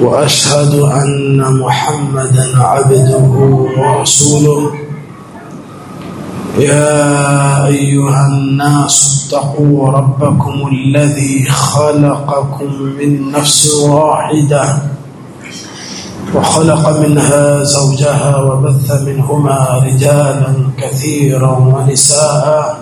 وأشهد أن محمدا عبده ورسوله. يا أيها الناس اتقوا ربكم الذي خلقكم من نفس واحدة وخلق منها زوجها وبث منهما رجالا كثيرا ونساء.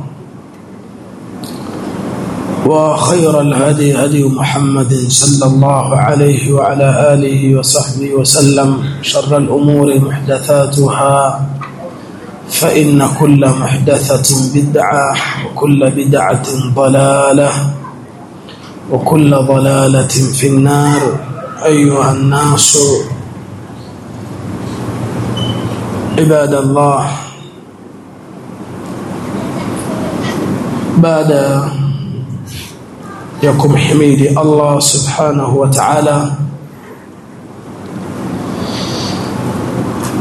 وخير الهدي هدي محمد صلى الله عليه وعلى آله وصحبه وسلم شر الأمور محدثاتها فإن كل محدثة بدعة وكل بدعة ضلالة وكل ضلالة في النار. أيها الناس عباد الله بعد ya kumhimidi Allah subhanahu wa ta'ala.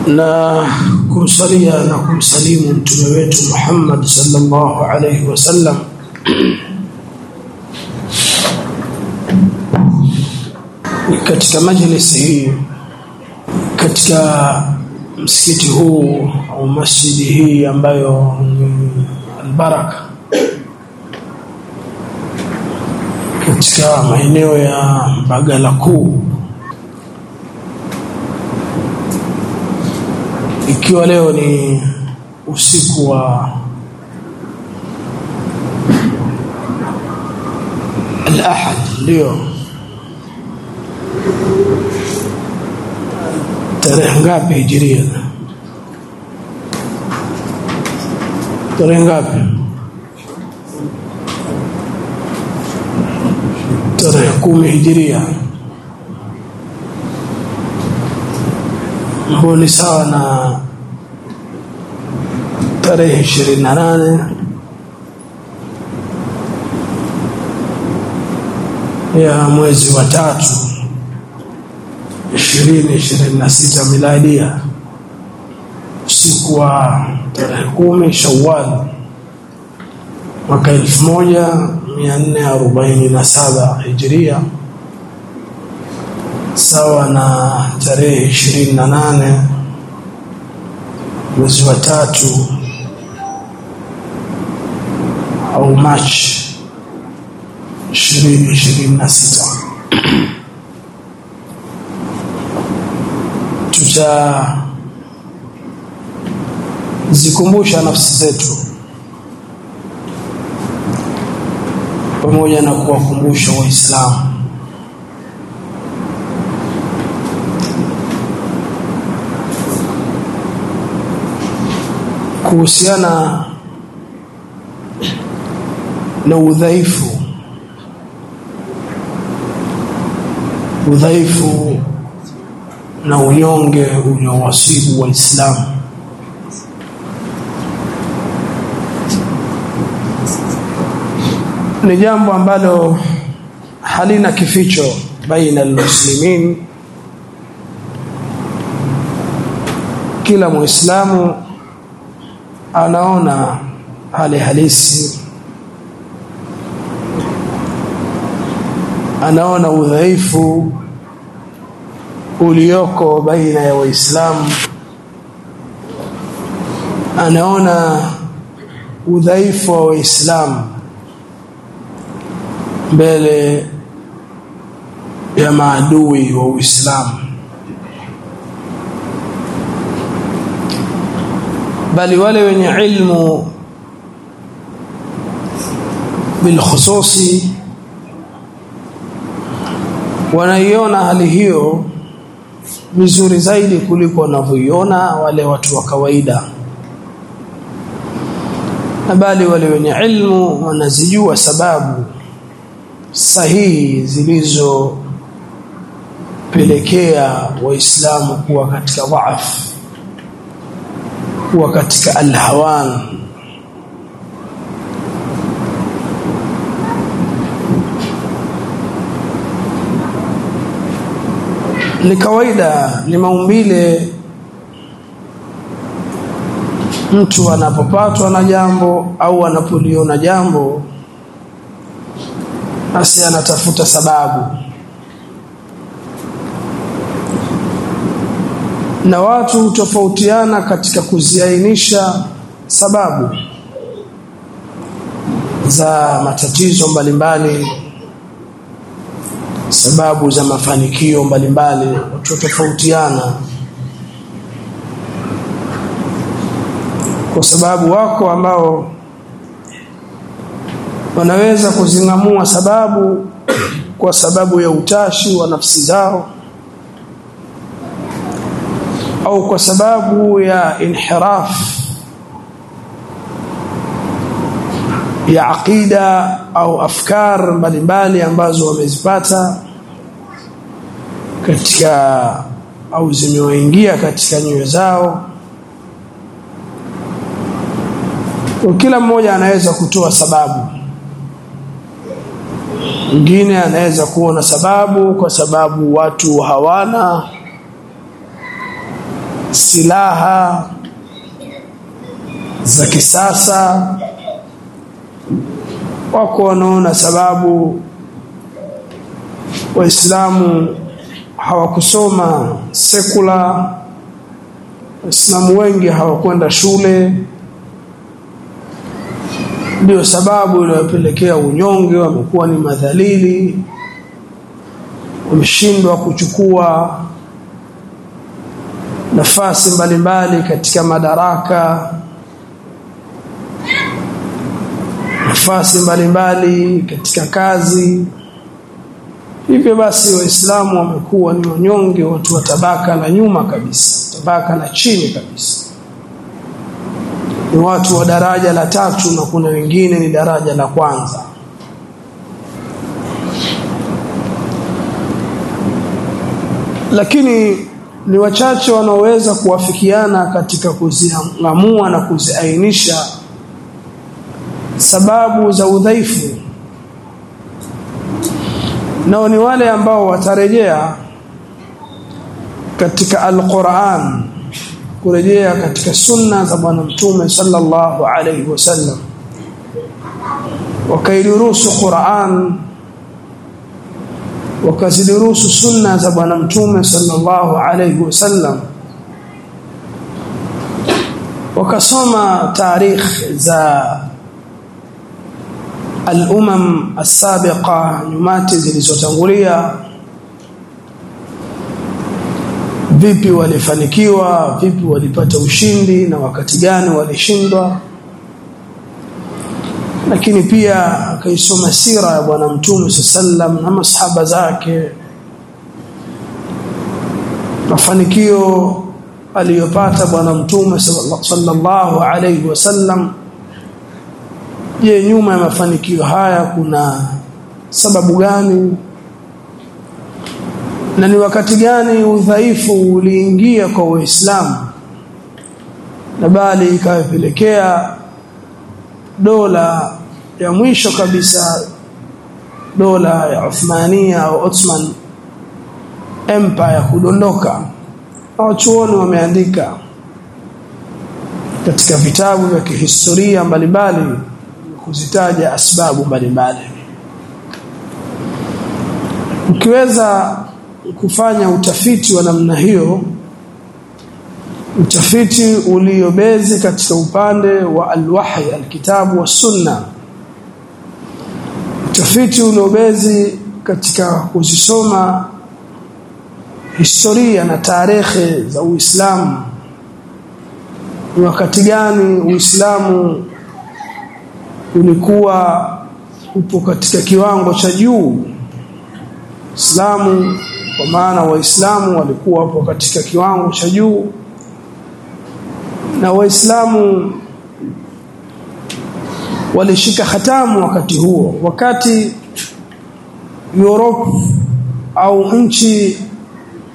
Na kumsalia na kumsalimu mtume wetu Muhammad sallallahu alayhi wasallam katika majlisi hii katika msikiti huu au masjidi hii ambayo ni albaraka katika maeneo ya Mbagala kuu. Ikiwa leo ni usiku wa al-ahad ndio. Tarehe ngapi hijiria? Tarehe ngapi tarehe kumi hijiria. Ambao ni sawa na tarehe ishirini na nane. Ya mwezi wa tatu ishirini ishirini na sita miladia. Usiku wa tarehe kumi shawal mwaka elfu moja mia nne arobaini na saba hijiria sawa na tarehe ishirini na nane mwezi wa tatu au Machi ishirini ishirini na sita. Tutazikumbusha nafsi zetu pamoja na kuwakumbusha waislamu. Kuhusiana na udhaifu udhaifu na unyonge uliowasibu waislamu ni jambo ambalo halina kificho baina almuslimin. Kila muislamu anaona hali halisi. Anaona udhaifu ulioko baina ya waislamu. Anaona udhaifu wa waislamu mbele ya maadui wa Uislamu. Bali wale wenye ilmu bilkhususi wanaiona hali hiyo vizuri zaidi kuliko wanavyoiona wale watu wa kawaida. Na bali wale wenye ilmu wanazijua sababu sahihi zilizopelekea waislamu kuwa katika dhaafu kuwa katika alhawan. Ni kawaida ni maumbile mtu anapopatwa na jambo au anapoliona jambo basi anatafuta sababu. Na watu hutofautiana katika kuziainisha sababu za matatizo mbalimbali sababu za mafanikio mbalimbali watu tofautiana kwa sababu wako ambao wanaweza kuzingamua sababu kwa sababu ya utashi wa nafsi zao au kwa sababu ya inhiraf ya aqida au afkar mbalimbali ambazo wamezipata katika au zimewaingia katika nyoyo zao. Kila mmoja anaweza kutoa sababu mwingine anaweza kuona sababu kwa sababu watu hawana silaha za kisasa. Wako wanaona sababu. Waislamu hawakusoma sekula. Waislamu wengi hawakwenda shule ndio sababu inayopelekea unyonge wamekuwa ni madhalili wameshindwa kuchukua nafasi mbalimbali katika madaraka nafasi mbalimbali katika kazi. Hivyo basi waislamu wamekuwa ni wanyonge watu wa tabaka la nyuma kabisa tabaka la chini kabisa ni watu wa daraja la tatu na kuna wengine ni daraja la kwanza. Lakini ni wachache wanaoweza kuwafikiana katika kuziamua na kuziainisha sababu za udhaifu. Nao ni wale ambao watarejea katika Al-Qur'an kurejea katika sunna za bwana mtume sallallahu alayhi wasallam wakaidurusu Qur'an wakazidurusu sunna za bwana mtume sallallahu alayhi wasallam wakasoma tarikh za al-umam as-sabiqa nyumati zilizotangulia vipi walifanikiwa? Vipi walipata ushindi? Na wakati gani walishindwa? Lakini pia akaisoma sira ya bwana mtume sallam na masahaba zake. Mafanikio aliyopata bwana mtume sallallahu alayhi wasallam. Je nyuma ya mafanikio haya kuna sababu gani na ni wakati gani udhaifu uliingia kwa Uislamu? Na bali ikawapelekea dola ya mwisho kabisa dola ya Uthmania au Ottoman Empire kudondoka. Wachuoni wameandika katika vitabu vya kihistoria mbalimbali kuzitaja asbabu mbalimbali. Ukiweza kufanya utafiti wa namna hiyo utafiti uliobezi katika upande wa alwahi alkitabu wa sunna. Utafiti uliobezi katika kuzisoma historia na tarehe za Uislamu. Ni wakati gani Uislamu ulikuwa upo katika kiwango cha juu? Islamu kwa maana waislamu walikuwa wapo katika kiwango cha juu. Na waislamu walishika hatamu wakati huo. Wakati Europe au nchi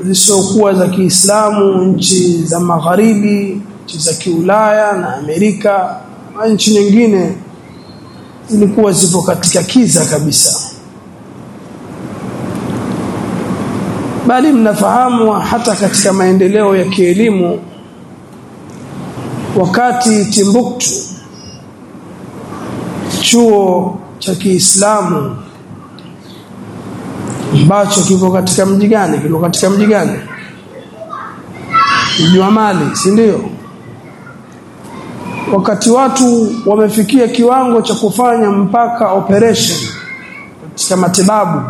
zisizokuwa za Kiislamu nchi za magharibi nchi za Kiulaya na Amerika na nchi nyingine zilikuwa zipo katika kiza kabisa bali mnafahamu hata katika maendeleo ya kielimu wakati Timbuktu chuo cha Kiislamu ambacho kipo katika mji gani? Kipo katika mji gani? Mji wa Mali si ndio? Wakati watu wamefikia kiwango cha kufanya mpaka operation katika matibabu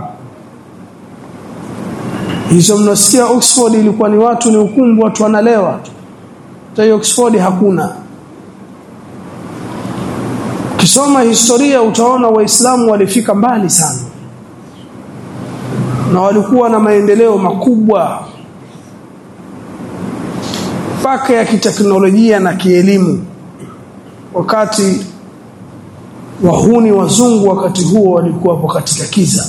hizo mnasikia Oxford ilikuwa ni watu ni ukumbu watu wanalewa. Tayo Oxford hakuna. Kisoma historia utaona waislamu walifika mbali sana. Na walikuwa na maendeleo makubwa. Paka ya kiteknolojia na kielimu. Wakati wahuni wazungu wakati huo walikuwa katika kiza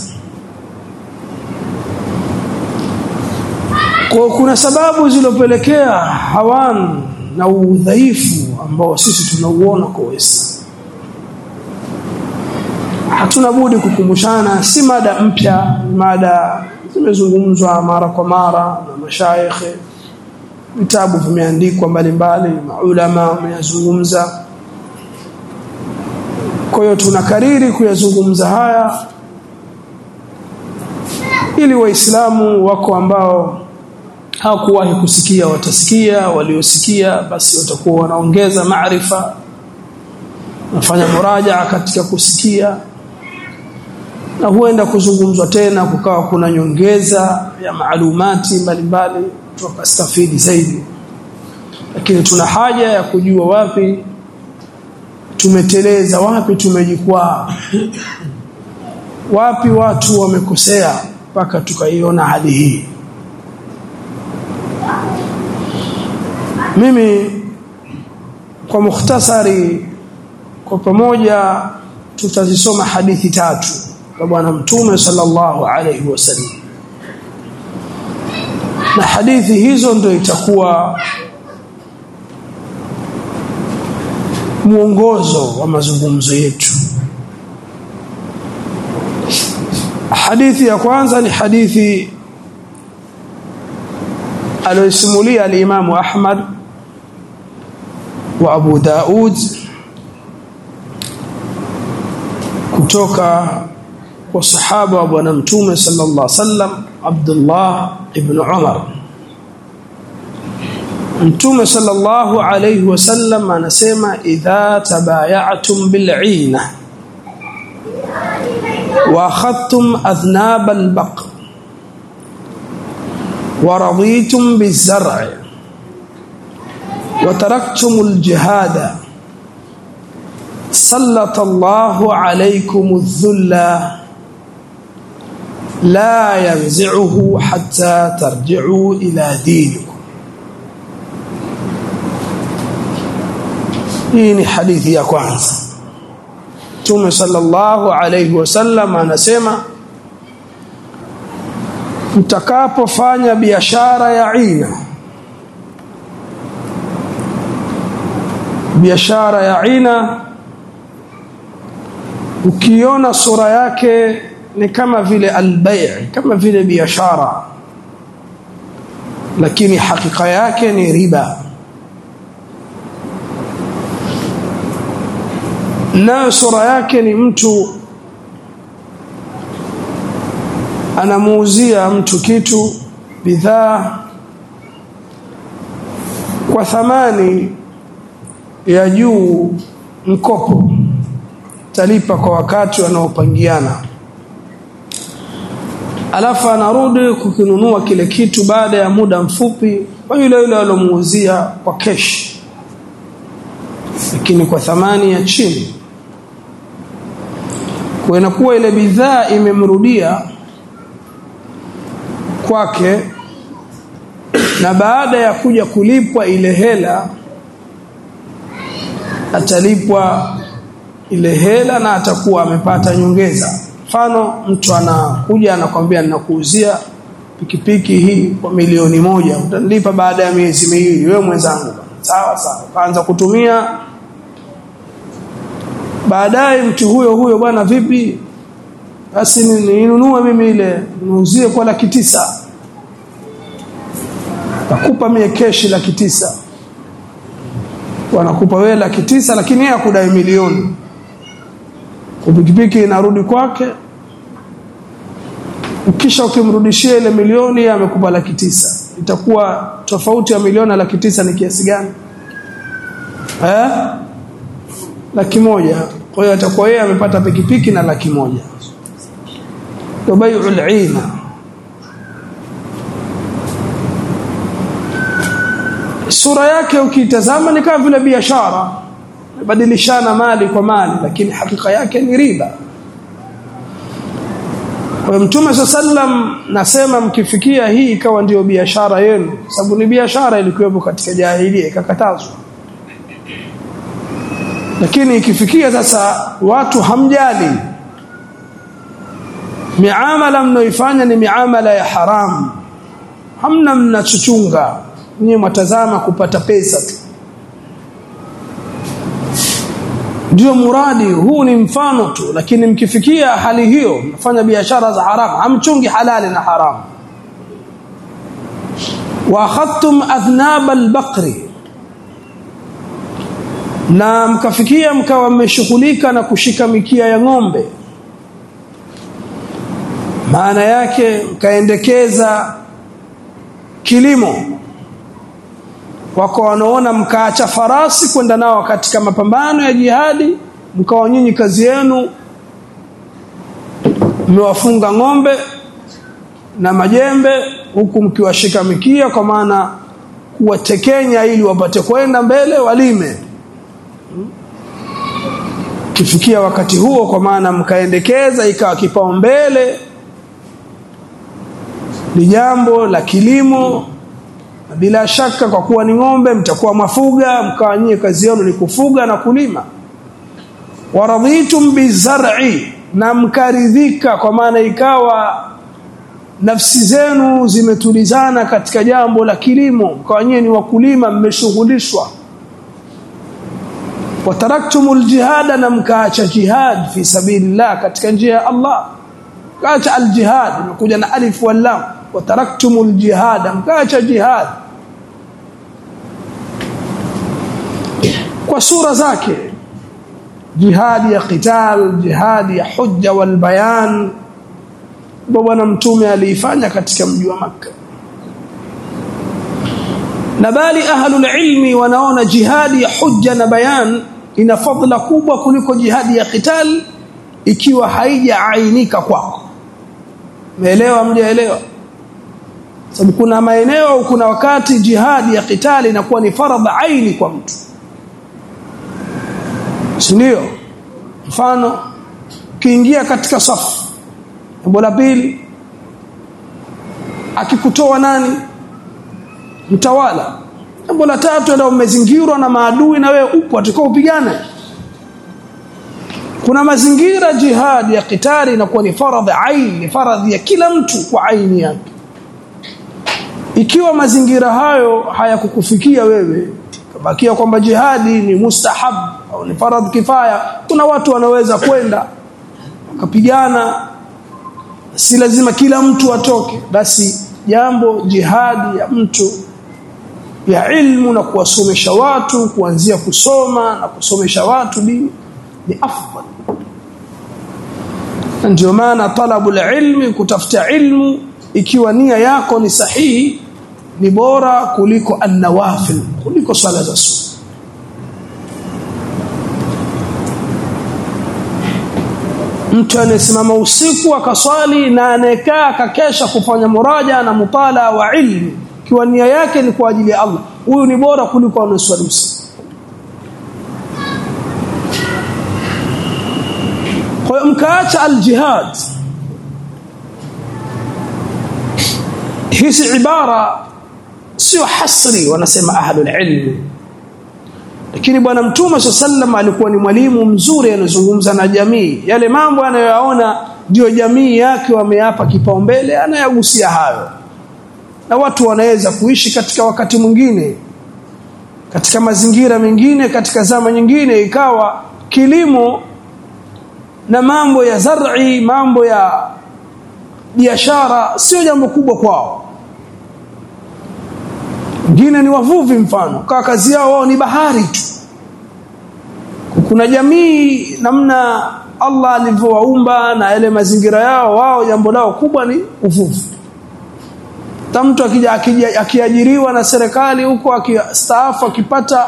kwa kuna sababu zilizopelekea hawan na udhaifu ambao sisi tunauona kwa Waislamu. Hatuna budi kukumbushana si mada mpya mada zimezungumzwa mara kwa mara na mashaikhe. Vitabu vimeandikwa mbalimbali maulama wameyazungumza. Kwa hiyo tunakariri kuyazungumza haya ili waislamu wako ambao hawakuwahi kusikia watasikia waliosikia basi watakuwa wanaongeza maarifa. Nafanya murajaa katika kusikia. Na huenda kuzungumzwa tena kukawa kuna nyongeza ya maalumati mbalimbali tukastafidi zaidi. Lakini tuna haja ya kujua wapi tumeteleza wapi tumejikwaa. Wapi watu wamekosea mpaka tukaiona hali hii mimi kwa mukhtasari kwa pamoja tutazisoma hadithi tatu kwa bwana mtume sallallahu alaihi wasallam. Na hadithi hizo ndio itakuwa mwongozo wa mazungumzo yetu. Hadithi ya kwanza ni hadithi aliyosimulia al-Imam Ahmad وأبو داود كتوكا والصحابة ابن امتومة صلى الله عليه وسلم عبد الله ابن عمر. امتومة صلى الله عليه وسلم أنا سيما إذا تبايعتم بالعينة. وأخذتم أذناب البقر. ورضيتم بالزرع. Wa taraktum al-jihada sallata Allahu alaykum adh-dhulla la yanzi'uhu hatta tarji'u ila dinikum hii ni hadithi ya kwanza Mtume sallallahu alayhi wasallam anasema mtakapofanya biashara ya ina biashara ya aina ukiona sura yake ni kama vile albay' kama vile biashara. Lakini hakika yake ni riba. Nayo sura yake ni mtu anamuuzia mtu kitu bidhaa kwa thamani ya juu mkopo talipa kwa wakati wanaopangiana. Alafu anarudi kukinunua kile kitu baada ya muda mfupi kwa yule yule alomuuzia kwa kesh lakini kwa thamani ya chini. Kwa inakuwa ile bidhaa imemrudia kwake na baada ya kuja kulipwa ile hela atalipwa ile hela na atakuwa amepata nyongeza. Mfano mtu anakuja anakwambia ninakuuzia pikipiki hii kwa milioni moja. Utanilipa baada ya miezi miwili. Wewe mwenzangu. Sawa sawa. Kaanza kutumia. Baadaye mtu huyo huyo bwana vipi? Basi ninunue mimi ile. Niuzie kwa laki tisa. Nakupa mie keshi laki tisa wanakupa wewe laki tisa lakini yeye akudai milioni. Pikipiki inarudi kwake. Kisha ukimrudishia ile milioni yeye amekupa laki tisa. Itakuwa tofauti ya milioni na laki tisa ni kiasi gani? Eh? Laki moja. Kwa hiyo atakuwa yeye amepata pikipiki na laki moja. Ndio bai'ul sura yake ukitazama ni kama vile biashara. Badilishana mali kwa mali lakini hakika yake ni riba. Kwa mtume sallam nasema mkifikia hii ikawa ndiyo biashara yenu. Sababu ni biashara ilikuwepo katika jahilia ikakatazwa. Lakini ikifikia sasa watu hamjali. Miamala mnaoifanya ni miamala ya haramu. Hamna mnachochunga nyinyi mtazama kupata pesa tu. Ndio muradi huu ni mfano tu lakini mkifikia hali hiyo mnafanya biashara za haramu amchungi halali na haramu wa khattum adhnab albaqri na mkafikia mkawa mmeshughulika na kushika mikia ya ng'ombe. Maana yake mkaendekeza kilimo wako wanaona mkaacha farasi kwenda nao katika mapambano ya jihadi mkawa nyinyi kazi yenu. Mmewafunga ng'ombe na majembe huku mkiwashika mikia kwa maana kuwatekenya ili wapate kwenda mbele walime. Kifikia wakati huo kwa maana mkaendekeza ikawa kipaumbele ni jambo la kilimo bila shaka kwa kuwa ni ng'ombe mtakuwa mafuga mkawanyie kazi yenu ni kufuga na kulima. Waradhitum bizar'i na mkaridhika kwa maana ikawa nafsi zenu zimetulizana katika jambo la kilimo mkawanyie ni wakulima mmeshughulishwa. Wataraktumul jihada na mkaacha jihad fi sabilillah katika njia ya Allah. Kaacha aljihad imekuja na alif wal lam wataraktumul jihad mkaacha jihad. Kwa sura zake jihad ya qital jihad ya hujja wal bayan bwana mtume aliifanya katika mji wa maka na bali ahlul ilmi wanaona jihadi ya hujja na bayan ina fadla kubwa kuliko jihadi ya qital ikiwa haijaainika kwako. Umeelewa mjaelewa sababu kuna maeneo kuna wakati jihadi ya kitali inakuwa ni faradha aini kwa mtu. Ndio? Mfano kiingia katika safu jambo la pili akikutoa nani? Mtawala. Jambo la tatu ndio umezingirwa na maadui na wewe upo atakao upigane. Kuna mazingira jihadi ya kitali inakuwa ni faradhi aini faradhi ya kila mtu kwa aini yake ikiwa mazingira hayo hayakukufikia wewe kabakia kwamba jihadi ni mustahab au ni faradhi kifaya kuna watu wanaweza kwenda wakapigana. Si lazima kila mtu atoke basi jambo jihadi ya mtu ya ilmu na kuwasomesha watu kuanzia kusoma na kusomesha watu dini ni afdal. Ndio maana talabu ilmi kutafuta ilmu ikiwa nia yako ni sahihi ni bora kuliko an-nawafil kuliko swala za sunna. Mtu anayesimama usiku akaswali na anayekaa akakesha kufanya muraja na mutala wa ilmu kiwa nia yake ni kwa ajili ya Allah huyu ni bora kuliko anaswali usiku. Kwa mkaacha aljihad. Hizi ibara sio hasri wanasema ahlul ilm. Lakini bwana mtume sallam alikuwa ni mwalimu mzuri anazungumza na jamii. Yale mambo anayoyaona ndio jamii yake wameyapa kipaumbele anayagusia hayo. Na watu wanaweza kuishi katika wakati mwingine katika mazingira mengine katika zama nyingine. Ikawa kilimo na mambo ya zar'i mambo ya biashara sio jambo kubwa kwao wengine ni wavuvi mfano. Kwa kazi yao wao ni bahari tu. Kuna jamii namna Allah alivyowaumba na yale mazingira yao wao jambo lao kubwa ni uvuvi. Mtu akija akiajiriwa na serikali huko akistaafu akipata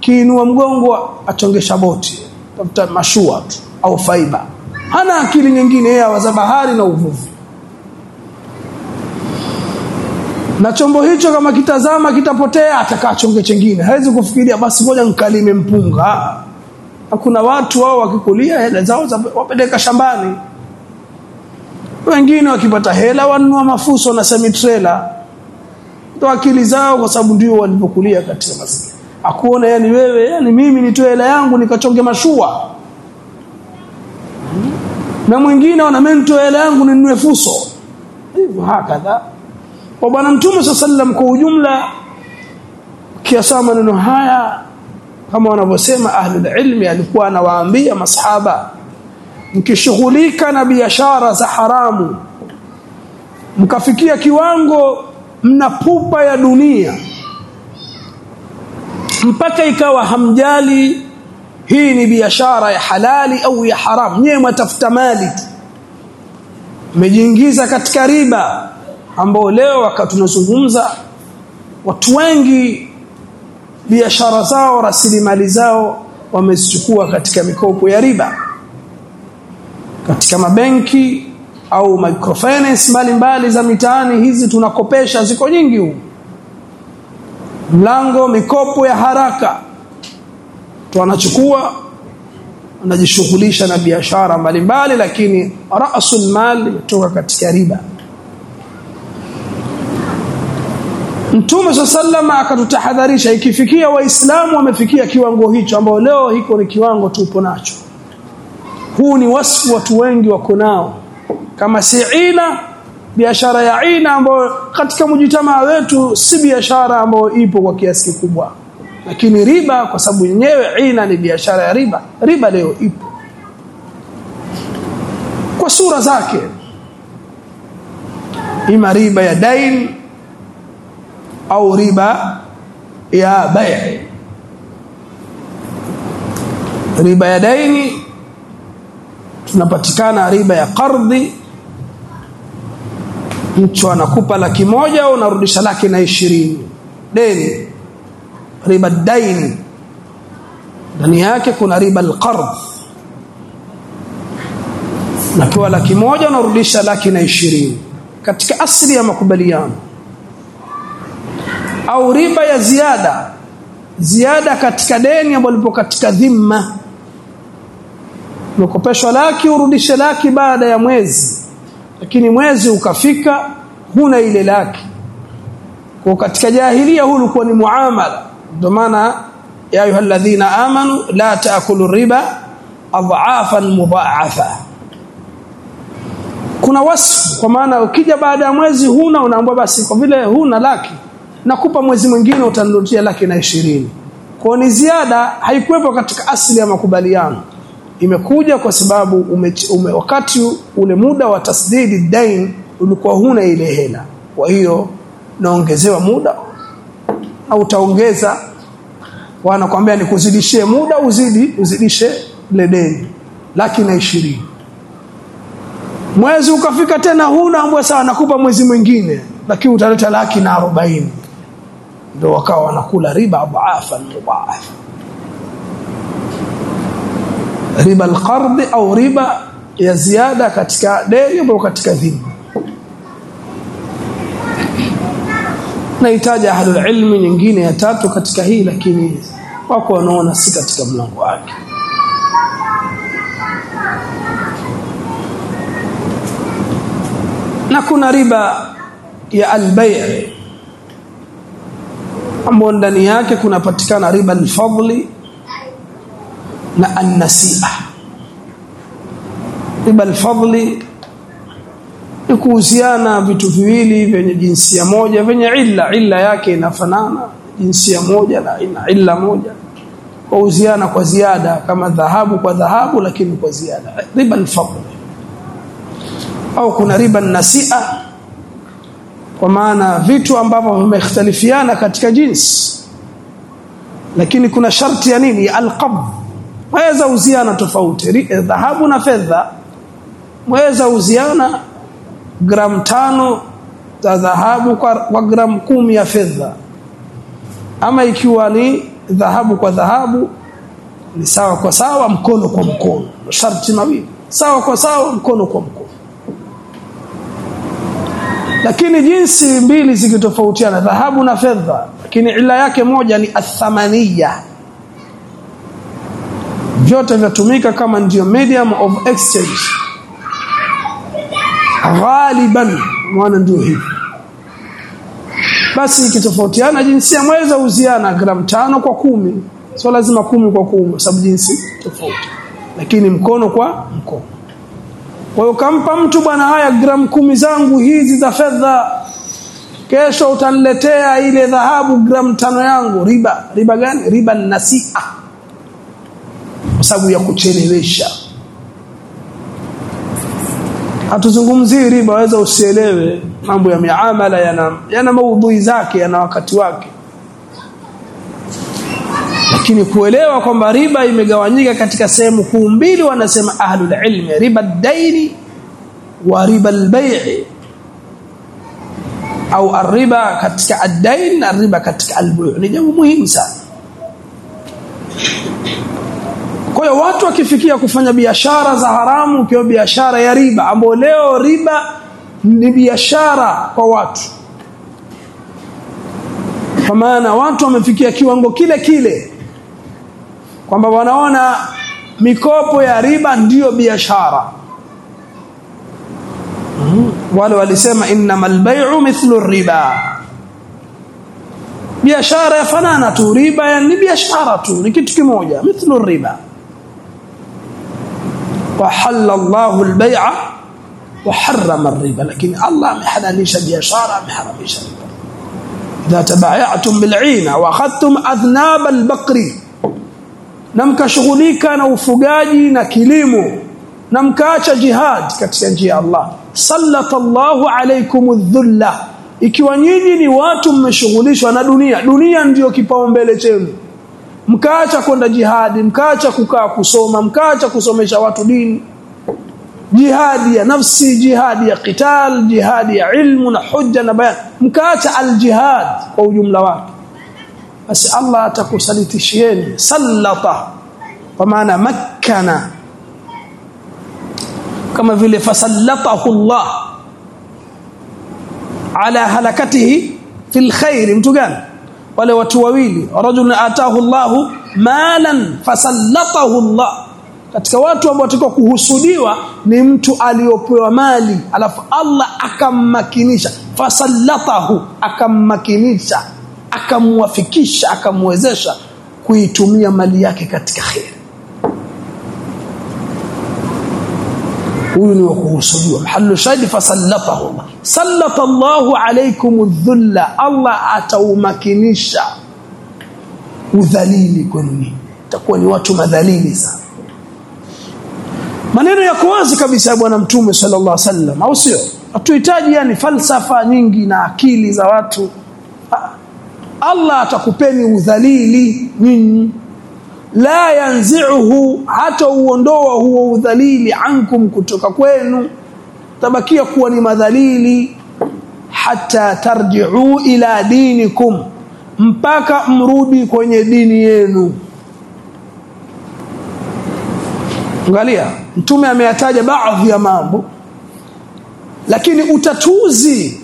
kiinua mgongo achongesha boti tafuta mashua tu au faiba hana akili nyingine yeye za bahari na uvuvi na chombo hicho kama kitazama kitapotea atakaa chonge chengine. Hawezi kufikiria basi ngoja nikalime mpunga. Hakuna watu wao wakikulia hela zao wapeleka shambani. Wengine wakipata hela wanunua mafuso na semi trailer ndo akili zao kwa sababu ndio walipokulia katika mazingira. Akuona yani wewe yani mimi nitoe hela yangu nikachonge mashua. Na mwingine wana mimi nitoe hela yangu ninunue fuso. Hivyo hakadha kwa bwana mtume sallam kwa ujumla kiasa maneno haya kama wanavyosema ahlul ilmi alikuwa anawaambia masahaba mkishughulika na biashara za haramu mkafikia kiwango mna pupa ya dunia mpaka ikawa hamjali hii ni biashara ya halali au ya haramu nyewe mwatafuta mali tu mmejiingiza katika riba ambao leo tunazungumza watu wengi biashara zao rasilimali zao wamezichukua katika mikopo ya riba katika mabenki au microfinance mbalimbali za mitaani hizi tunakopesha ziko nyingi huu mlango mikopo ya haraka wanachukua wanajishughulisha na biashara mbalimbali lakini rasul mali kutoka katika riba Mtume sallama akatutahadharisha ikifikia waislamu wamefikia kiwango hicho ambao leo hiko ni kiwango tupo nacho. Huu ni wasfu watu wengi wako nao. Kama si ina biashara ya ina ambayo katika mjitamaa wetu si biashara ambayo ipo kwa kiasi kikubwa lakini riba kwa sababu yenyewe ina ni biashara ya riba riba leo ipo. Kwa sura zake ima riba ya dain au riba ya bai riba ya daini tunapatikana riba ya qardhi. Mtu anakupa laki moja unarudisha laki na ishirini. Deni riba daini. Ndani yake kuna riba alqard napewa laki moja unarudisha laki na ishirini. Katika asili ya makubaliano au riba ya ziada ziada katika deni ambalo lipo katika dhima umekopeshwa laki urudishe laki baada ya mwezi lakini mwezi ukafika huna ile laki. Kwa katika jahilia huu ulikuwa ni muamala. Ndio maana ya ayyuhalladhina amanu la taakulu riba adhafan mudha'afa. Kuna wasfu kwa maana ukija baada ya mwezi huna unaambiwa basi kwa vile huna laki nakupa mwezi mwingine utanirudia laki na ishirini. Kwa ni ziada haikuwepo katika asili ya makubaliano. Imekuja kwa sababu ume, ume, wakati ule muda wa tasdidi dain ulikuwa huna ile hela. Kwa hiyo naongezewa muda au utaongeza. Wanakwambia nikuzidishie muda uzidi uzidishe ile deni laki na ishirini. Mwezi ukafika tena huna ambwa sawa nakupa mwezi mwingine lakini utaleta laki na arobaini ndio wakawa wanakula riba dhaafan mudhaaf. Riba alqard au riba ya ziada katika deni au katika dhima nahitaji ahlul ilmi nyingine ya tatu katika hii lakini wako wanaona si katika mlango wake. Na kuna riba ya albay' ambapo ndani yake kunapatikana riba alfadli na annasi'a riba alfadli ni kuhusiana vitu viwili vyenye jinsia moja vyenye illa. Illa yake inafanana jinsia moja na ina illa moja. Kuhusiana kwa ziada kama dhahabu kwa dhahabu lakini kwa ziada. Riba alfadli. Au kuna riba nasia kwa maana vitu ambavyo vimekhtalifiana katika jinsi. Lakini kuna sharti ya nini? Alqab waweza uziana tofauti. Dhahabu na fedha. Waweza uziana gram tano za dhahabu kwa, kwa gram kumi ya fedha. Ama ikiwa ni dhahabu kwa dhahabu ni sawa kwa sawa mkono kwa mkono. Sharti mawili. Sawa kwa sawa mkono kwa mkono lakini jinsi mbili zikitofautiana dhahabu na fedha lakini ila yake moja ni athamania vyote vyatumika kama ndio medium of exchange. Ghaliban mwana ndio hivi. Basi ikitofautiana jinsia mweza uziana gram tano kwa kumi. Sio lazima kumi kwa kumi sababu jinsi tofauti. Lakini mkono kwa mkono kwa hiyo kampa mtu bwana haya gramu kumi zangu hizi za fedha kesho utaniletea ile dhahabu gram tano yangu. Riba riba gani? Riba nasia kwa sababu ya kuchelewesha. Hatuzungumzii riba waweza usielewe. Mambo ya miamala yana yana maudhui zake yana wakati wake lakini kuelewa kwamba riba imegawanyika katika sehemu kuu mbili wanasema ahlul ilmi riba daini wa riba albai' au arriba katika ad-dain na riba katika al-bu' ni jambo muhimu sana. Kwa hiyo watu wakifikia kufanya biashara za haramu ukiwa biashara ya riba ambayo leo riba ni biashara kwa watu. Kwa maana watu wamefikia kiwango kile kile kwamba wanaona mikopo ya riba ndiyo biashara mm. wale walisema innamal bai'u mithlu riba biashara yafanana tu riba ni biashara tu ni kitu kimoja mithlu riba وحل الله البيع وحرم الربا لكن الله محللش biashara ameharamisha riba idha tabaya'tum bil'ina wa akhadtum adhnab al-baqri na mkashughulika na ufugaji na kilimo na mkaacha jihad katika njia ya Allah. Sallatallahu alaykum adh-dhulla ikiwa nyinyi ni watu mmeshughulishwa na dunia dunia ndiyo kipaumbele chenu. Mkaacha kwenda jihadi mkaacha kukaa kusoma mkaacha kusomesha watu dini. Jihadi ya nafsi jihadi ya qital jihadi ya ilmu na hujja na bayan. Mkaacha aljihad kwa ujumla wake basi Allah atakusalitishieni sallata kwa maana makkana. Kama vile fasallatahu Allah ala halakatihi fil khair. Mtu gani? Wale watu wawili. Rajulun atahu Allah malan fasallatahu Allah. Katika watu ambao watakuwa kuhusudiwa ni mtu aliyopewa mali alafu Allah akammakinisha fasallatahu akammakinisha akamwafikisha akamwezesha kuitumia mali yake katika khair huyu ni wa kuhusudiwa. Mahallu shahidi fasallatahu sallata alaykum adh-dhulla. Allah ataumakinisha udhalili kwenu takuwa ni watu madhalili sana. Maneno ya wazi kabisa bwana mtume sallallahu alaihi wasallam au sio? Hatuhitaji yani falsafa nyingi na akili za watu Allah atakupeni udhalili. Nyinyi la yanzi'uhu hata uondoa huo udhalili ankum kutoka kwenu. Tabakia kuwa ni madhalili. Hata tarji'u ila dinikum mpaka mrudi kwenye dini yenu. Angalia mtume ameyataja baadhi ya mambo lakini utatuzi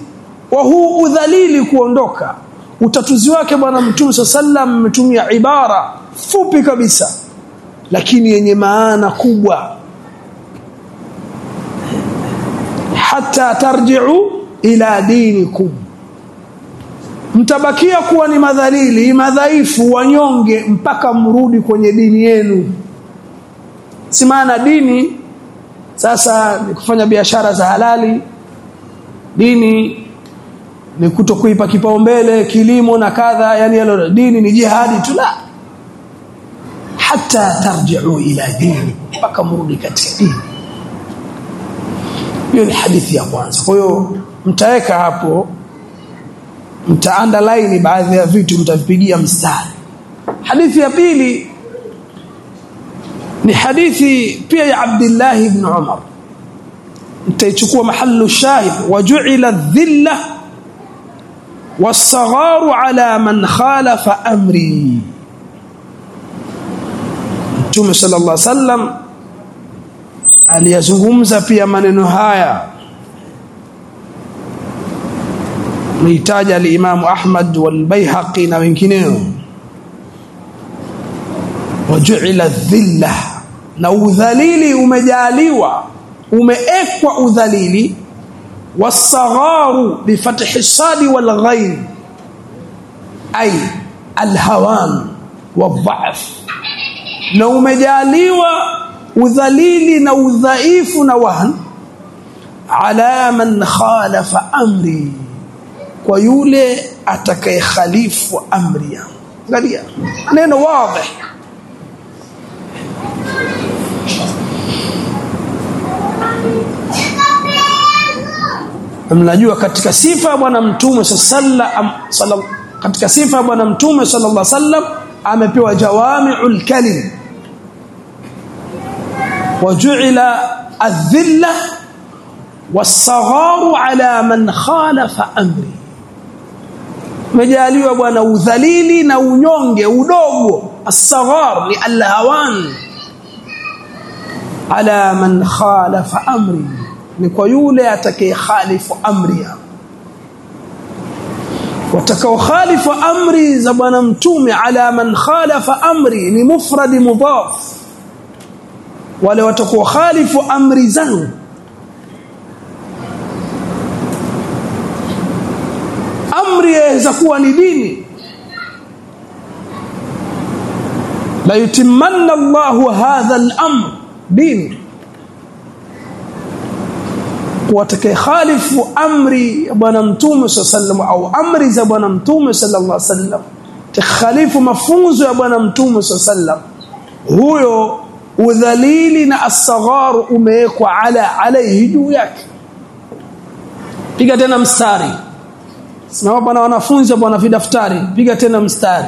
wa huu udhalili kuondoka utatuzi wake bwana mtume sallam ametumia ibara fupi kabisa lakini yenye maana kubwa. Hata tarji'u ila dinikum mtabakia kuwa ni madhalili madhaifu wanyonge mpaka mrudi kwenye dini yenu. Si maana dini sasa ni kufanya biashara za halali dini ni kutokuipa kipaumbele kilimo na kadha yani yalo dini ni jihadi tu la. Hata tarji'u ila dini mpaka mrudi katika dini. Hiyo ni hadithi ya kwanza. Kwa hiyo mtaweka hapo mta underline baadhi ya vitu mtavipigia mstari. Hadithi ya pili ni hadithi pia ya Abdullah ibn Umar. Mtaichukua mahallu shahid waju'ila dhilla wasagharu ala man khalafa amri Mtume sallallahu alaihi wasallam aliyazungumza pia maneno haya. Mlitaja alimamu Ahmad walbaihaqi na wengineo wajuila dhilla na udhalili umejaliwa umeekwa udhalili والصغار بفتح الصاد والغين أي الهوان والضعف. لو مجالي مجاليوا وذليلي وضعيف نوهن على من خالف أمري. ويوله اتكاي خليف أمري. غاليا نين واضح. Mnajua katika sifa bwana mtume sallam katika sifa bwana mtume sallallahu alaihi wasallam amepewa jawami'ul kalim waju'ila adh-dhilla was-sagharu ala man khalafa amri mejaliwa bwana udhalili na unyonge udogo as-saghar ni al-hawan ala man khalafa amri ni kwa yule atakaye khalifu amri yangu watakao khalifu amri za bwana mtume ala man khalafa amri ni mufrad mudaf. Wale watakao khalifu amri zangu amri yaweza kuwa ni dini. La yutimanna Allahu hadha al-amr dini watakaye khalifu amri ya bwana mtume sallallahu au amri za bwana mtume sallallahu alaihi wasallam takhalifu mafunzo ya bwana mtume sallallahu huyo udhalili na asghar umewekwa ala alaihi juu yake. Piga tena mstari. Simama bwana wanafunzi bwana vidaftari piga tena mstari